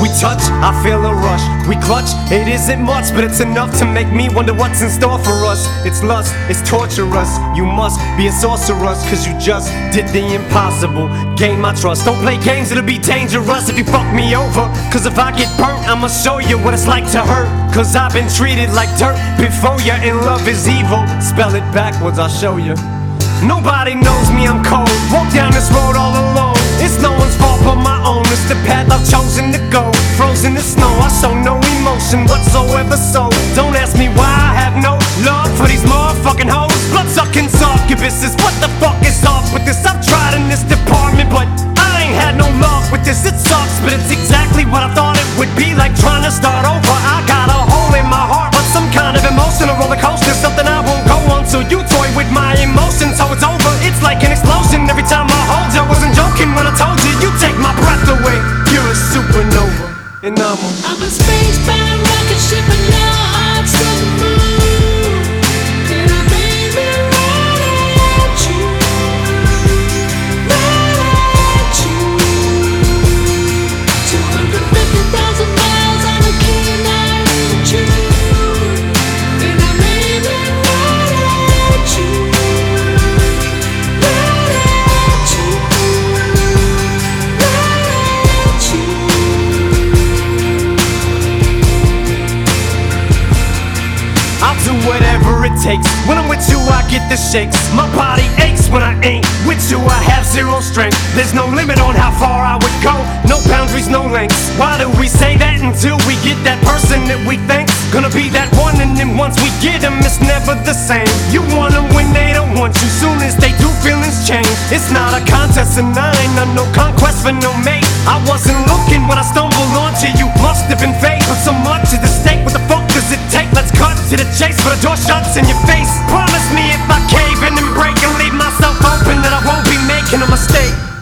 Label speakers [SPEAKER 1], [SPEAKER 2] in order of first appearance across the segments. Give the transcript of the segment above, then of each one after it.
[SPEAKER 1] We touch, I feel a rush. We clutch, it isn't much, but it's enough to make me wonder what's in store for us. It's lust, it's torturous. You must be a sorceress, cause you just did the impossible. Gain my trust. Don't play games, it'll be dangerous if you fuck me over. Cause if I get burnt, I'ma show you what it's like to hurt. Cause I've been treated like dirt before you, and love is evil. Spell it backwards, I'll show you. Nobody knows me, I'm cold. Walk down this road So don't ask me why I have no love for these motherfucking hoes. Blood sucking succubuses. What the fuck is off with this? I've tried in this department, but I ain't had no luck with this. It sucks, but it's exactly what I thought it would be like trying to start over. I got a hole in my heart, but some kind of emotional roller coaster. Something I won't go on till you toy with my emotions. So it's over. It's like an explosion every time I hold you. I wasn't joking when I told you you take my breath away. You're a supernova, and I'm a
[SPEAKER 2] I'm a spacebound rocket ship and your
[SPEAKER 1] whatever it takes. When I'm with you, I get the shakes. My body aches when I ain't with you. I have zero strength. There's no limit on how far I would go. No boundaries, no lengths. Why do we say that until we get that person that we think's gonna be that one? And then once we get them, it's never the same. You want them when they don't want you. Soon as they do, feelings change. It's not a contest, and I ain't no conquest for no mate. I wasn't looking when I stumbled mistake.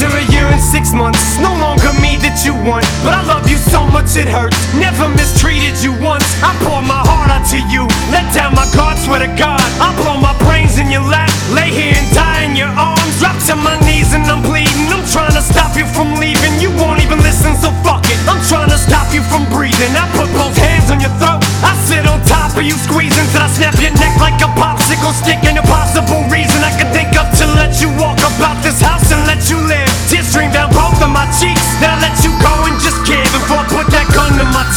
[SPEAKER 1] After a year and six months, no longer me that you want. But I love you so much it hurts. Never mistreated you once. I pour my heart out to you. Let down my guard, swear to God. I blow my brains in your lap. Lay here and die in your arms. Drop to my knees and I'm bleeding. I'm trying to stop you from leaving. You won't even listen, so fuck it. I'm trying to stop you from breathing. I put both hands on your throat. I sit on top of you, squeezing till I snap your neck like a popsicle stick. An impossible reason I can think of to let you walk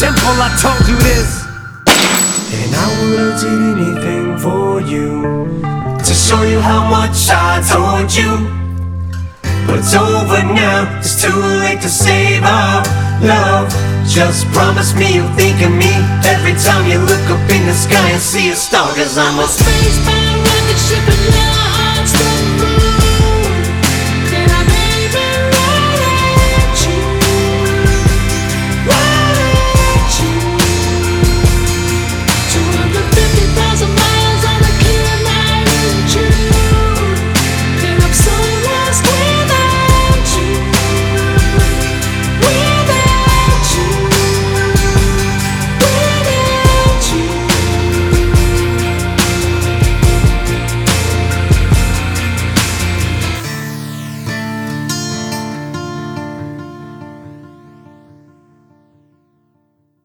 [SPEAKER 1] gun to my temple, I told you this. And I would've did anything for you to show you how much I told you. But it's over now, it's too late to save our love. Just promise me you'll think of me every time you look up in the sky and see a star. Cause I'm a
[SPEAKER 2] spacebound rocket ship and